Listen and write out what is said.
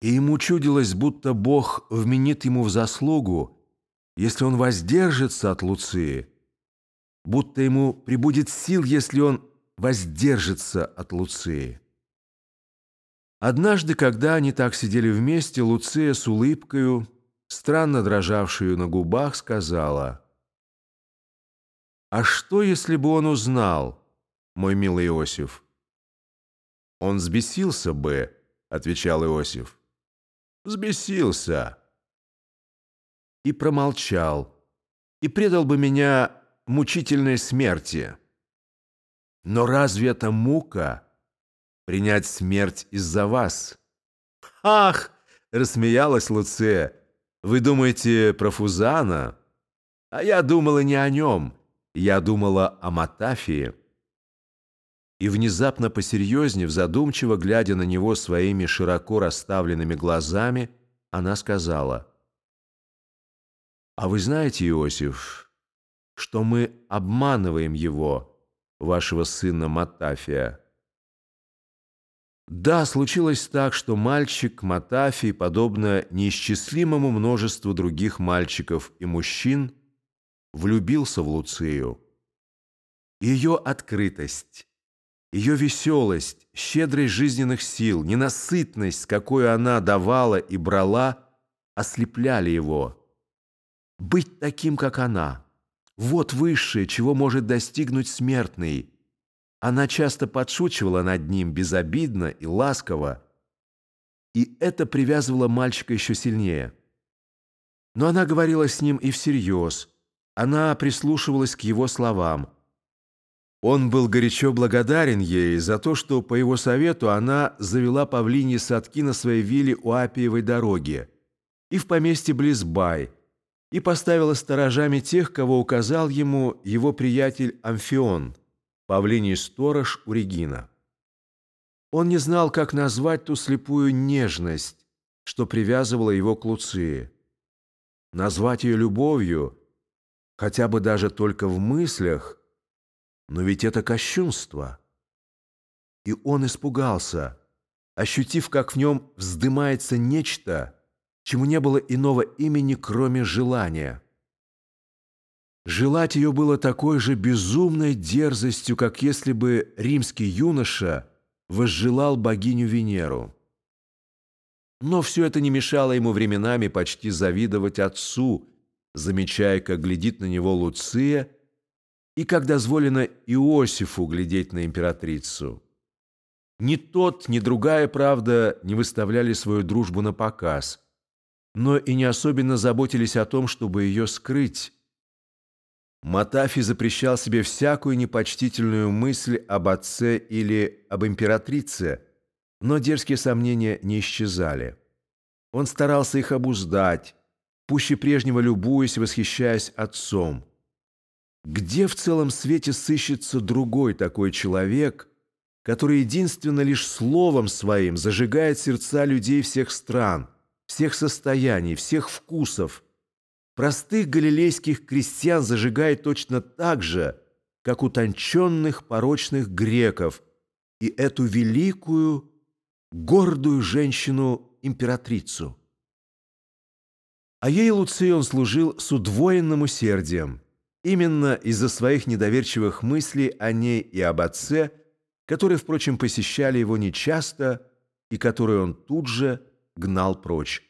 и ему чудилось, будто Бог вменит ему в заслугу, если он воздержится от Луции, будто ему прибудет сил, если он воздержится от Луции. Однажды, когда они так сидели вместе, Луция с улыбкою, странно дрожавшую на губах, сказала, «А что, если бы он узнал, мой милый Иосиф?» «Он взбесился бы», — отвечал Иосиф. «Взбесился». И промолчал, и предал бы меня мучительной смерти. Но разве это мука принять смерть из-за вас? «Ах!» — рассмеялась Луция. «Вы думаете про Фузана? А я думала не о нем, я думала о Матафии» и внезапно посерьезнее, задумчиво глядя на него своими широко расставленными глазами, она сказала, «А вы знаете, Иосиф, что мы обманываем его, вашего сына Матафия?» Да, случилось так, что мальчик Матафий, подобно неисчислимому множеству других мальчиков и мужчин, влюбился в Луцию. Ее открытость, ее веселость, щедрость жизненных сил, ненасытность, с какой она давала и брала, ослепляли его. Быть таким, как она, вот высшее, чего может достигнуть смертный. Она часто подшучивала над ним безобидно и ласково, и это привязывало мальчика еще сильнее. Но она говорила с ним и всерьез, она прислушивалась к его словам – он был горячо благодарен ей за то, что по его совету она завела павлиньи садки на своей вилле у Апиевой дороги и в поместье Близбай, и поставила сторожами тех, кого указал ему его приятель Амфион, павлиний сторож у Регина. Он не знал, как назвать ту слепую нежность, что привязывала его к Луции. Назвать ее любовью, хотя бы даже только в мыслях, но ведь это кощунство. И он испугался, ощутив, как в нем вздымается нечто, чему не было иного имени, кроме желания. Желать ее было такой же безумной дерзостью, как если бы римский юноша возжелал богиню Венеру. Но все это не мешало ему временами почти завидовать отцу, замечая, как глядит на него Луция и как дозволено Иосифу глядеть на императрицу. Ни тот, ни другая, правда, не выставляли свою дружбу на показ, но и не особенно заботились о том, чтобы ее скрыть. Матафи запрещал себе всякую непочтительную мысль об отце или об императрице, но дерзкие сомнения не исчезали. Он старался их обуздать, пуще прежнего любуясь восхищаясь отцом. Где в целом свете сыщется другой такой человек, который единственно лишь словом своим зажигает сердца людей всех стран, всех состояний, всех вкусов? Простых галилейских крестьян зажигает точно так же, как утонченных порочных греков, и эту великую, гордую женщину-императрицу. А ей Луций он служил с удвоенным усердием – Именно из-за своих недоверчивых мыслей о ней и об отце, которые, впрочем, посещали его нечасто и которые он тут же гнал прочь.